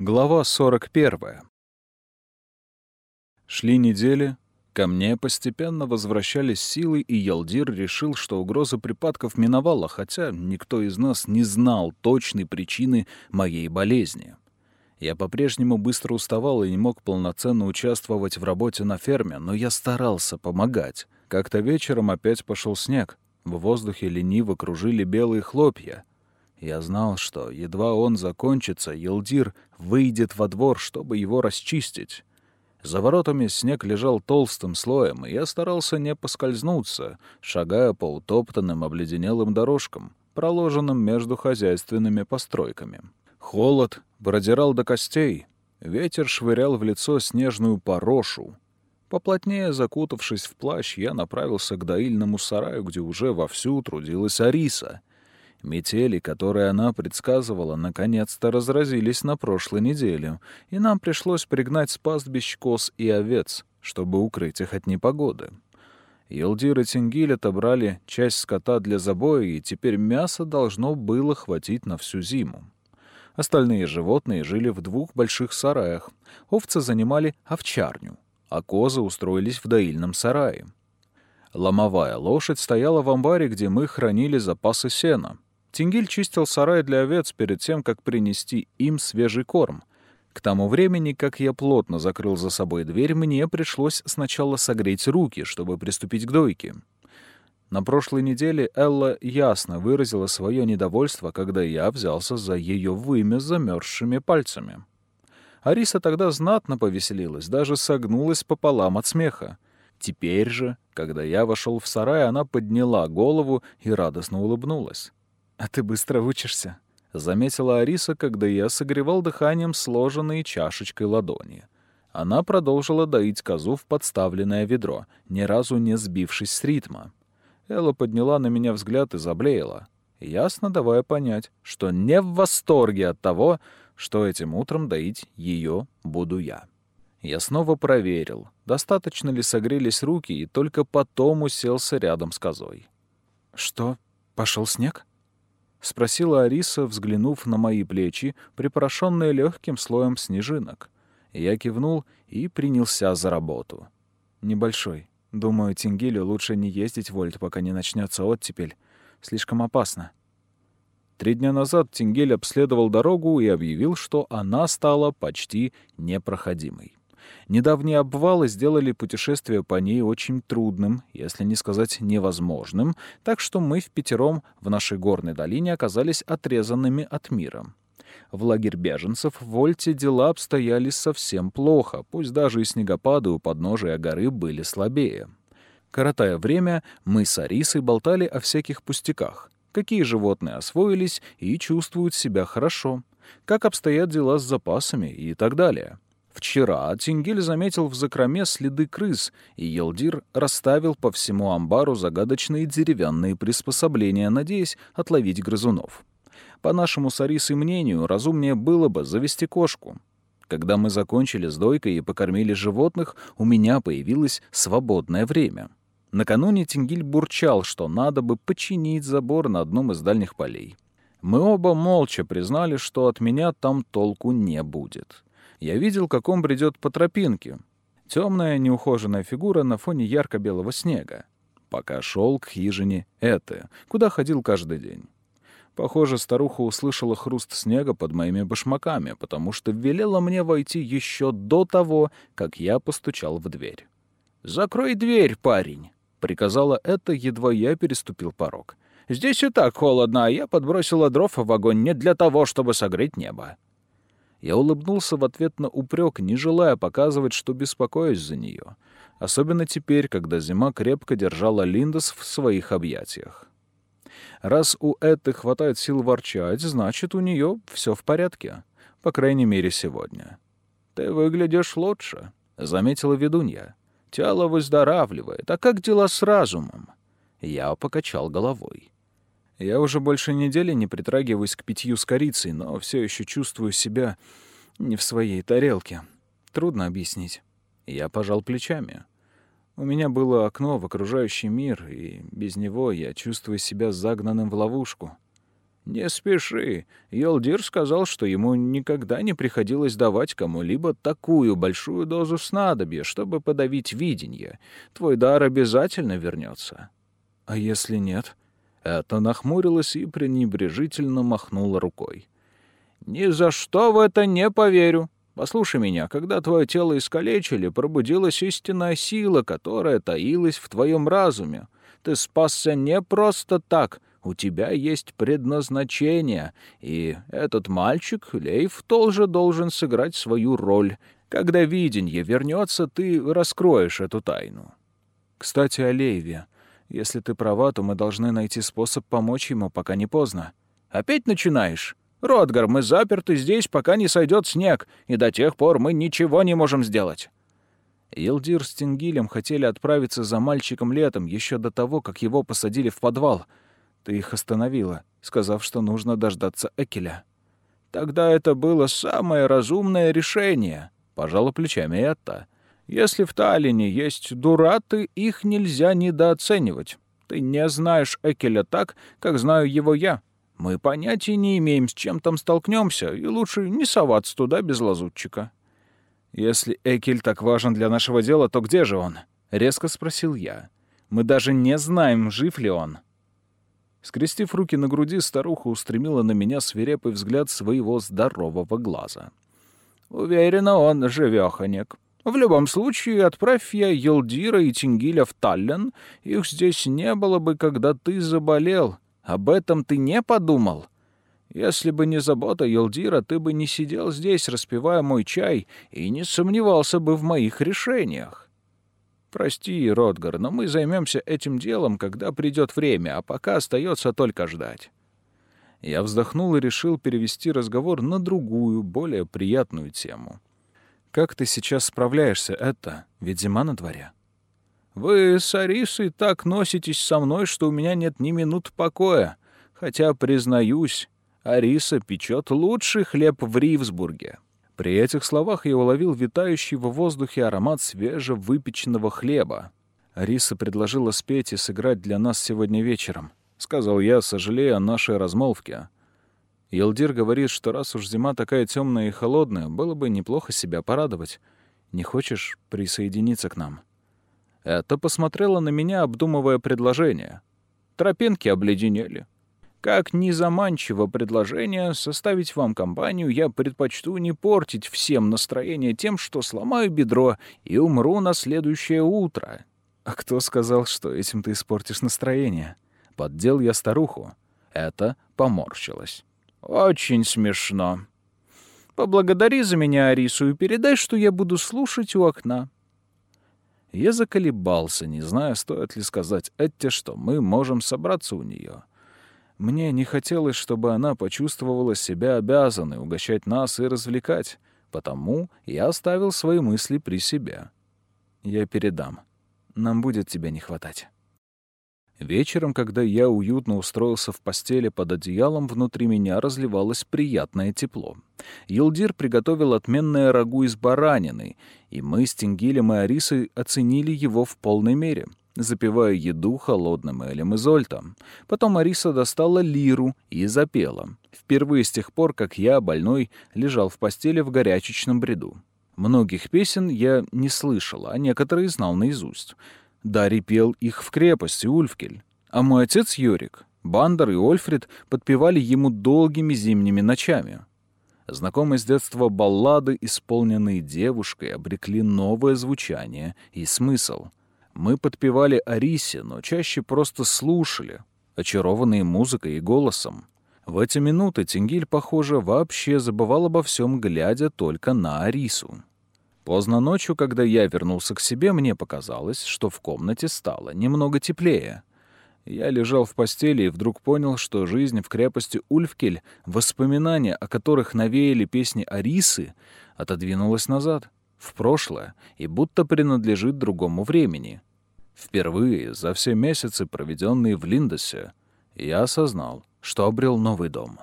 Глава 41. Шли недели, ко мне постепенно возвращались силы, и Ялдир решил, что угроза припадков миновала, хотя никто из нас не знал точной причины моей болезни. Я по-прежнему быстро уставал и не мог полноценно участвовать в работе на ферме, но я старался помогать. Как-то вечером опять пошел снег. В воздухе лениво кружили белые хлопья. Я знал, что едва он закончится, Елдир выйдет во двор, чтобы его расчистить. За воротами снег лежал толстым слоем, и я старался не поскользнуться, шагая по утоптанным обледенелым дорожкам, проложенным между хозяйственными постройками. Холод продирал до костей, ветер швырял в лицо снежную порошу. Поплотнее закутавшись в плащ, я направился к доильному сараю, где уже вовсю трудилась Ариса — Метели, которые она предсказывала, наконец-то разразились на прошлой неделе, и нам пришлось пригнать с пастбищ коз и овец, чтобы укрыть их от непогоды. Елдир и Тингиль отобрали часть скота для забоя, и теперь мяса должно было хватить на всю зиму. Остальные животные жили в двух больших сараях. Овцы занимали овчарню, а козы устроились в доильном сарае. Ломовая лошадь стояла в амбаре, где мы хранили запасы сена. Тингиль чистил сарай для овец перед тем, как принести им свежий корм. К тому времени, как я плотно закрыл за собой дверь, мне пришлось сначала согреть руки, чтобы приступить к дойке. На прошлой неделе Элла ясно выразила свое недовольство, когда я взялся за ее вымя замерзшими пальцами. Ариса тогда знатно повеселилась, даже согнулась пополам от смеха. Теперь же, когда я вошел в сарай, она подняла голову и радостно улыбнулась. «А ты быстро учишься», — заметила Ариса, когда я согревал дыханием сложенные чашечкой ладони. Она продолжила доить козу в подставленное ведро, ни разу не сбившись с ритма. Элла подняла на меня взгляд и заблеяла, ясно давая понять, что не в восторге от того, что этим утром доить ее буду я. Я снова проверил, достаточно ли согрелись руки, и только потом уселся рядом с козой. «Что, пошел снег?» — спросила Ариса, взглянув на мои плечи, припорошенные легким слоем снежинок. Я кивнул и принялся за работу. «Небольшой. Думаю, Тингилю лучше не ездить в Вольт, пока не начнется оттепель. Слишком опасно». Три дня назад Тингель обследовал дорогу и объявил, что она стала почти непроходимой. Недавние обвалы сделали путешествие по ней очень трудным, если не сказать невозможным, так что мы в пятером в нашей горной долине оказались отрезанными от мира. В лагерь беженцев в Вольте дела обстояли совсем плохо, пусть даже и снегопады у подножия горы были слабее. Коротая время, мы с Арисой болтали о всяких пустяках. Какие животные освоились и чувствуют себя хорошо, как обстоят дела с запасами и так далее. Вчера Тингель заметил в закроме следы крыс, и Елдир расставил по всему амбару загадочные деревянные приспособления, надеясь отловить грызунов. По нашему с Арисой мнению, разумнее было бы завести кошку. Когда мы закончили с дойкой и покормили животных, у меня появилось свободное время. Накануне Тингиль бурчал, что надо бы починить забор на одном из дальних полей. Мы оба молча признали, что от меня там толку не будет я видел, как он бредет по тропинке. Темная, неухоженная фигура на фоне ярко-белого снега. Пока шел к хижине это, куда ходил каждый день. Похоже, старуха услышала хруст снега под моими башмаками, потому что велела мне войти еще до того, как я постучал в дверь. «Закрой дверь, парень!» — приказала это, едва я переступил порог. «Здесь и так холодно, а я подбросила дров в огонь не для того, чтобы согреть небо». Я улыбнулся в ответ на упрек, не желая показывать, что беспокоюсь за нее. Особенно теперь, когда зима крепко держала Линдос в своих объятиях. Раз у Этты хватает сил ворчать, значит, у нее все в порядке. По крайней мере, сегодня. «Ты выглядишь лучше», — заметила ведунья. «Тело выздоравливает. А как дела с разумом?» Я покачал головой. Я уже больше недели не притрагиваюсь к питью с корицей, но все еще чувствую себя не в своей тарелке. Трудно объяснить. Я пожал плечами. У меня было окно в окружающий мир, и без него я чувствую себя загнанным в ловушку. «Не спеши. Йолдир сказал, что ему никогда не приходилось давать кому-либо такую большую дозу снадобья, чтобы подавить видение. Твой дар обязательно вернется. «А если нет?» Это нахмурилась и пренебрежительно махнула рукой. «Ни за что в это не поверю. Послушай меня, когда твое тело искалечили, пробудилась истинная сила, которая таилась в твоем разуме. Ты спасся не просто так, у тебя есть предназначение, и этот мальчик, Лейв, тоже должен сыграть свою роль. Когда видение вернется, ты раскроешь эту тайну. Кстати, о Лейве. Если ты права, то мы должны найти способ помочь ему, пока не поздно. Опять начинаешь? Ротгар, мы заперты здесь, пока не сойдет снег, и до тех пор мы ничего не можем сделать. Елдир с Тингилем хотели отправиться за мальчиком летом, еще до того, как его посадили в подвал — ты их остановила, сказав, что нужно дождаться Экеля. Тогда это было самое разумное решение, пожала плечами Этта. Если в Таллине есть дураты, их нельзя недооценивать. Ты не знаешь Экеля так, как знаю его я. Мы понятия не имеем, с чем там столкнемся, и лучше не соваться туда без лазутчика. Если Экель так важен для нашего дела, то где же он? резко спросил я. Мы даже не знаем, жив ли он. Скрестив руки на груди, старуха устремила на меня свирепый взгляд своего здорового глаза. «Уверена, он живёхонек. В любом случае, отправь я Елдира и Тингиля в Таллин, их здесь не было бы, когда ты заболел. Об этом ты не подумал? Если бы не забота Елдира, ты бы не сидел здесь, распивая мой чай, и не сомневался бы в моих решениях. Прости, Ротгар, но мы займемся этим делом, когда придет время, а пока остается только ждать. Я вздохнул и решил перевести разговор на другую, более приятную тему. «Как ты сейчас справляешься, это? Ведь зима на дворе». «Вы с Арисой так носитесь со мной, что у меня нет ни минут покоя. Хотя, признаюсь, Ариса печет лучший хлеб в Ривсбурге». При этих словах я уловил витающий в воздухе аромат свежевыпеченного хлеба. Риса предложила спеть и сыграть для нас сегодня вечером, — сказал я, сожалея о нашей размолвке. Елдир говорит, что раз уж зима такая темная и холодная, было бы неплохо себя порадовать. Не хочешь присоединиться к нам? Это посмотрела на меня, обдумывая предложение. Тропинки обледенели. Как незаманчиво предложение составить вам компанию, я предпочту не портить всем настроение тем, что сломаю бедро и умру на следующее утро. А кто сказал, что этим ты испортишь настроение? Поддел я старуху. Это поморщилось. Очень смешно. Поблагодари за меня Арису и передай, что я буду слушать у окна. Я заколебался, не зная, стоит ли сказать Этте, что мы можем собраться у нее. Мне не хотелось, чтобы она почувствовала себя обязанной угощать нас и развлекать, потому я оставил свои мысли при себе. Я передам. Нам будет тебя не хватать. Вечером, когда я уютно устроился в постели под одеялом, внутри меня разливалось приятное тепло. Елдир приготовил отменное рагу из баранины, и мы с Тенгилем и Арисой оценили его в полной мере — запивая еду холодным элем и зольтом. Потом Ариса достала лиру и запела. Впервые с тех пор, как я, больной, лежал в постели в горячечном бреду. Многих песен я не слышал, а некоторые знал наизусть. Дарий пел их в крепости Ульфкель. А мой отец Йорик, Бандер и Ольфред подпевали ему долгими зимними ночами. Знакомые с детства баллады, исполненные девушкой, обрекли новое звучание и смысл — мы подпевали Арисе, но чаще просто слушали, очарованные музыкой и голосом. В эти минуты Тингиль, похоже, вообще забывал обо всем, глядя только на Арису. Поздно ночью, когда я вернулся к себе, мне показалось, что в комнате стало немного теплее. Я лежал в постели и вдруг понял, что жизнь в крепости Ульфкель, воспоминания о которых навеяли песни Арисы, отодвинулась назад, в прошлое, и будто принадлежит другому времени — Впервые за все месяцы, проведенные в Линдосе, я осознал, что обрел новый дом.